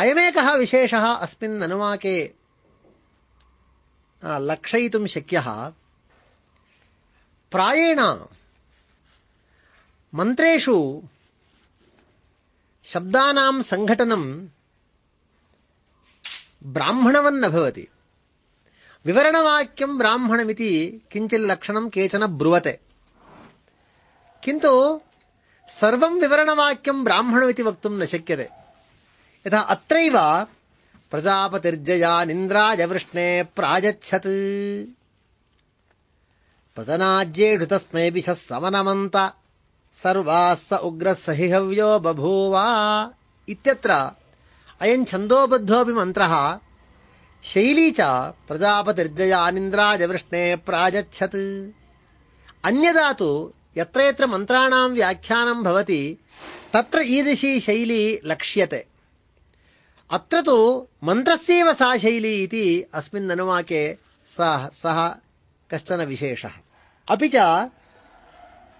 अयमेकः विशेषः अस्मिन् अनुवाके लक्षयितुं शक्यः। प्रायेण मन्त्रेषु शब्दानां सङ्घटनं ब्राह्मणवन्न भवति। विवरणवाक्यं ब्राह्मणमिति किञ्चिल्लक्षणं केचन ब्रुवते। किन्तु सर्वं विवरणवाक्यं ब्राह्मणमिति वक्तुं न शक्यते यथा अत्रैव प्रजापतिर्जयानिन्द्राय वृष्णे प्रायच्छत् पतनाज्येषु तस्मै समनमन्त, सर्वाः स उग्रः सहिहव्यो बभूव। इत्यत्र अयं छन्दोबद्धोऽपि मन्त्रः शैली च प्रजापतिर्जयानिन्द्राय वृष्णे प्रायच्छत् अन्यदा तु यत्र यत्र मन्त्राणां व्याख्यानं भवति, तत्र ईदृशी शैली लक्ष्यते। अत्र तु मन्त्रस्यैव सा शैली इति अस्मिन् अनुवाके सः सः कश्चन विशेषः। अपि च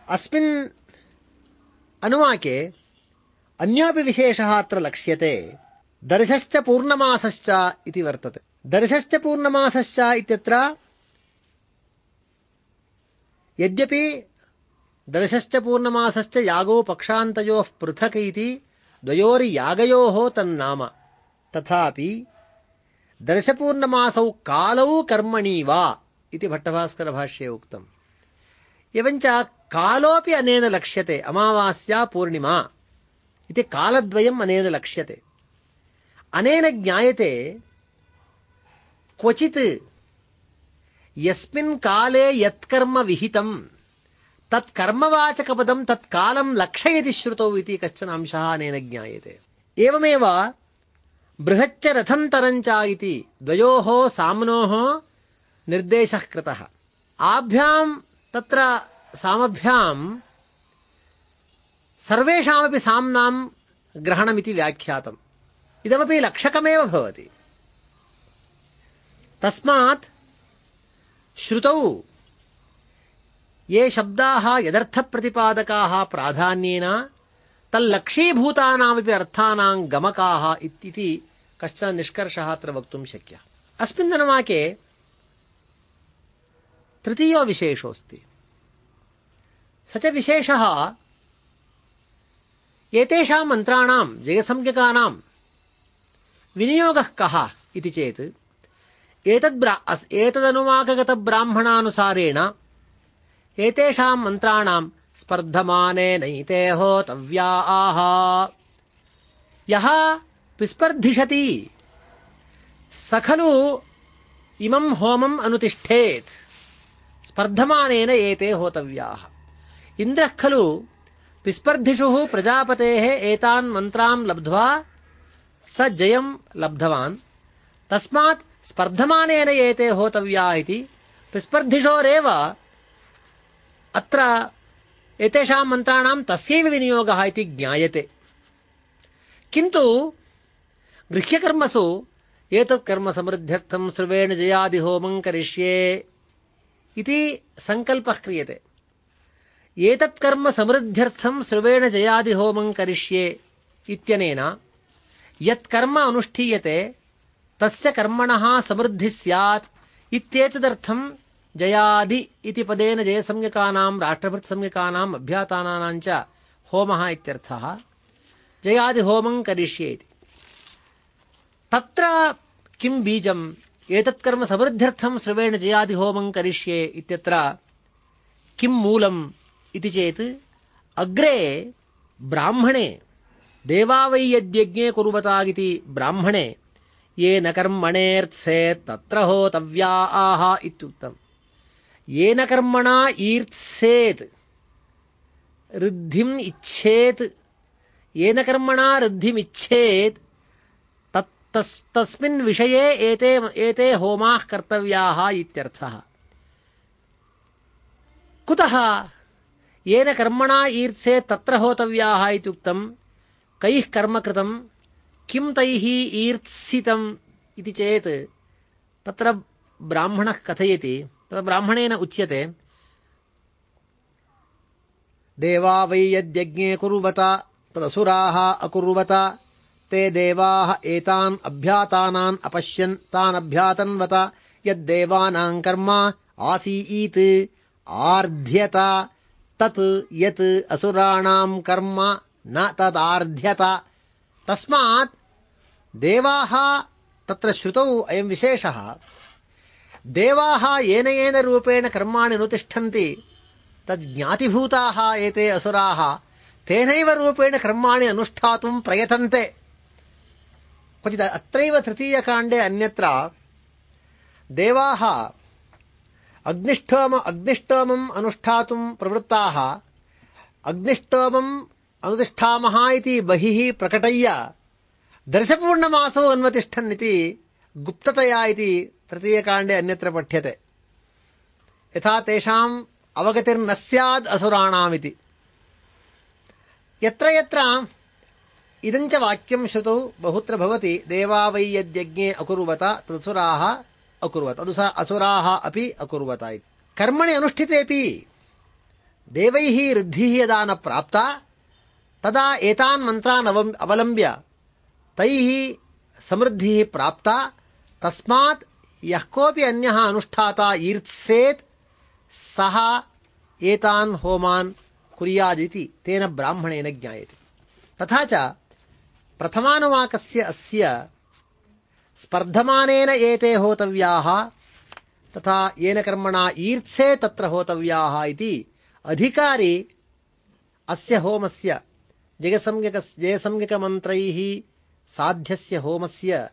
अस्मिन् अनुवाके अन्योपि विशेषः अत्र लक्ष्यते। दर्शश्च पूर्णमासश्च इति वर्तते। दर्शश्च पूर्णमासश्च इत्यत्र यद्यपि दर्शश्च पूर्णमासश्च यागो पक्षान्तयोः पृथक् इति द्वयोर्यागयोः तन्नाम। तथापि दर्शपूर्णमासौ कालौ कर्मणि वा इति भट्टभास्करभाष्ये उक्तम् एवञ्च कालोऽपि अनेन लक्ष्यते अमावास्या पूर्णिमा इति कालद्वयम् अनेन लक्ष्यते अनेन ज्ञायते क्वचित् यस्मिन् काले यत्कर्म विहितम् तत् कर्मवाचकपदं तत् कालं लक्षयति श्रुतौ इति कश्चन अंशः अनेन ज्ञायते एवमेव बृहच्च रथन्तरञ्च इति द्वयोः साम्नोः निर्देशः कृतः। आभ्यां तत्र सामभ्यां सर्वेषामपि साम्नां ग्रहणमिति व्याख्यातम्। इदमपि लक्षकमेव भवति। तस्मात् श्रुतौ ये शब्दाः यदर्थप्रतिपादकाः प्राधान्येन तल्लक्षीभूतानामपि अर्थानां गमकाः इति कश्चन निष्कर्षः अत्र वक्तुं शक्यः। अस्मिन् तृतीयो विशेषोऽस्ति। स च विशेषः एतेषां मन्त्राणां, जयसंज्ञकानां विनियोगः एतेषां मन्त्राणां स्पर्धमाने नैते होतव्या। आह यः विस्पर्धिषति। स खलु इमं होमम् अनुतिष्ठेत्। स्पर्धमानेन एते होतव्याः। इन्द्रः खलु विस्पर्धिषुः प्रजापतेः एतान् मन्त्रान् लब्ध्वा स जयं लब्धवान्। तस्मात् स्पर्धमानेन एते होतव्याः इति विस्पर्धिषोरेव अत्र एतेषां मन्त्राणां तस्यैव विनियोगः इति ज्ञायते। किन्तु गृह्यकर्मसु एतत् कर्म समृद्ध्यर्थं स्रुवेण जयादिहोमं करिष्ये इति सङ्कल्पः क्रियते। एतत् कर्म समृद्ध्यर्थं स्रुवेण जयादिहोमं करिष्ये इत्यनेन यत् कर्म अनुष्ठीयते, तस्य कर्मणः समृद्धिः स्यात् इत्येतदर्थं जयादि इति पदेन जयसंज्ञकानां राष्ट्रभृत्संज्ञकानाम् अभ्यातानां च होमः इत्यर्थः। जयादिहोमं करिष्ये इति तत्र किं बीजम्? एतत् कर्म समृद्ध्यर्थं स्रवेण जयादिहोमं करिष्ये इत्यत्र किं मूलम् इति चेत् अग्रे ब्राह्मणे देवा वै यद्यज्ञे कुर्वता इति ब्राह्मणे ये न कर्मणेऽर्थ्सेत् तत्र होतव्या आह इत्युक्तम्। येन कर्मणा ईर्त्सेत् ऋद्धिम् इच्छेत्, येन कर्मणा ऋद्धिमिच्छेत् तस्, तस्मिन् विषये एते एते होमाः कर्तव्याः इत्यर्थः। कुतः? येन कर्मणा ईर्त्से तत्र होतव्याः इत्युक्तं कैः कर्म कृतं किं तैः ईर्त्सितम् इति चेत् तत्र ब्राह्मणः कथयति। तत्र ब्राह्मणेन उच्यते, देवा वै यद्यज्ञे कुर्वत, तदसुराः अकुर्वत ते देवाः एतान् अभ्यातानान् अपश्यन् तान् अभ्यातन्वत यद्देवानां कर्म आसीत् आर्ध्यत तत् यत् असुराणां कर्म न तदार्ध्यत। तस्मात् देवाः तत्र श्रुतौ अयं विशेषः। देवाः येन येन रूपेण कर्माणि अनुतिष्ठन्ति तद् ज्ञातिभूताः एते असुराः तेनैव रूपेण कर्माणि अनुष्ठातुं प्रयतन्ते क्वचित् अत्रैव तृतीयकाण्डे अन्यत्र देवाः अग्निष्टोम अग्निष्टोमम् अनुष्ठातुं प्रवृत्ताः अग्निष्टोमम् अनुतिष्ठामः इति बहिः प्रकटय्य दर्शपूर्णमासौ अन्वतिष्ठन् इति गुप्ततया इति तृतीयकाण्डे अन्यत्र पठ्यते। यथा तेषाम् अवगतिर्न स्याद् असुराणामिति। यत्र यत्र इदञ्च वाक्यं श्रुतौ बहुत्र भवति देवा वै यद्यज्ञे अकुर्वत। तदसुराः अकुर्वत असुराः अपि अकुर्वत इति। कर्मणि अनुष्ठितेऽपि देवैः ऋद्धिः यदा न प्राप्ता, तदा एतान् मन्त्रान् अवलम्ब्य तैः समृद्धिः प्राप्ता, तस्मात् यः कोऽपि अन्यः अनुष्ठाता ईर्त्सेत्, सः एतान् होमान् कुर्यादिति, तेन ब्राह्मणेन ज्ञायते। तथा च प्रथमानुवाकस्य अस्य स्पर्धमानेन एते होतव्याः तथा येन कर्मणा ईर्त्से तत्र होतव्याः इति अधिकारी अस्य होमस्य जयसंज्ञक जयसंज्ञकमन्त्रैः साध्यस्य होमस्य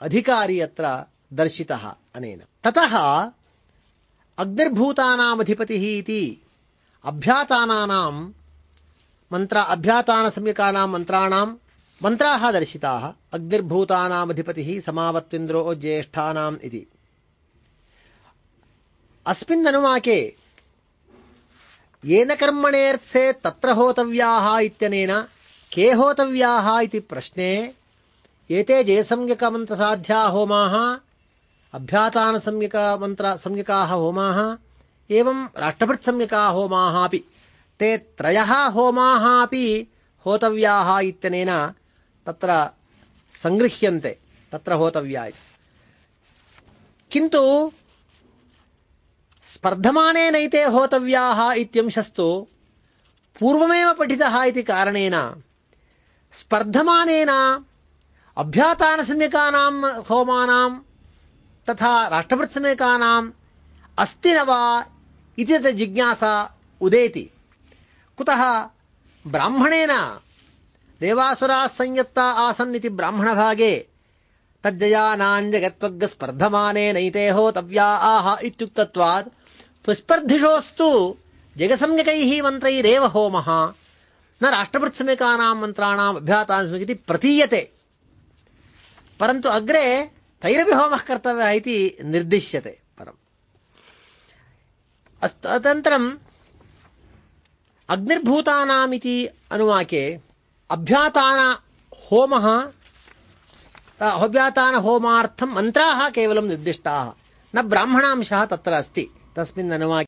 अधिकारी अत्र दर्शितः अनेन। ततः अग्निर्भूतानामधिपतिः इति अभ्यातानानां मन्त्र, अभ्यातानसंज्ञकानां मन्त्राणां मन्त्राः दर्शिताः, अग्निर्भूतानामधिपतिः, समावत्विन्द्रो ज्येष्ठानाम् इति। अस्मिन् अनुवाके, येन कर्मणेऽर्थे तत्र होतव्याः इत्यनेन के होतव्याः इति प्रश्ने, एते जयसंज्ञकमन्त्रसाध्या होमाः अभ्यातानसंज्ञकमन्त्र होमाः, एवं राष्ट्रभृत्संज्ञकाः होमाः अपि। ते त्रयः होमाः अपि होतव्याः इत्यनेन तत्र सङ्गृह्यन्ते तत्र होतव्या इति। किन्तु स्पर्धमानेनैते होतव्याः इत्यंशस्तु पूर्वमेव पठितः इति कारणेन स्पर्धमानेन अभ्यातानसम्यकानां होमानां तथा राष्ट्रभृत्सम्यकानाम् अस्ति न वा इति तत् जिज्ञासा उदेति। कुतः ब्राह्मणेन देवासुराः संयत्ता आसन् इति ब्राह्मणभागे तज्जयानाञ्जगत्वग्स्पर्धमानेनैते होतव्या आह इत्युक्तत्वात् पुस्पर्धिषोऽस्तु जगसंज्ञकैः मन्त्रैरेव होमः। न राष्ट्रभृत्समिकानां मन्त्राणाम् अभ्यातान् इति प्रतीयते। परन्तु अग्रे तैरपि होमः कर्तव्यः इति निर्दिश्यते परम्। अस्तु तदनन्तरम् अग्निर्भूतानामिति अनुवाके अभ्यातान होमः अभ्यातान होमार्थं मन्त्राः केवलं निर्दिष्टाः। न ब्राह्मणांशः तत्र अस्ति। तस्मिन्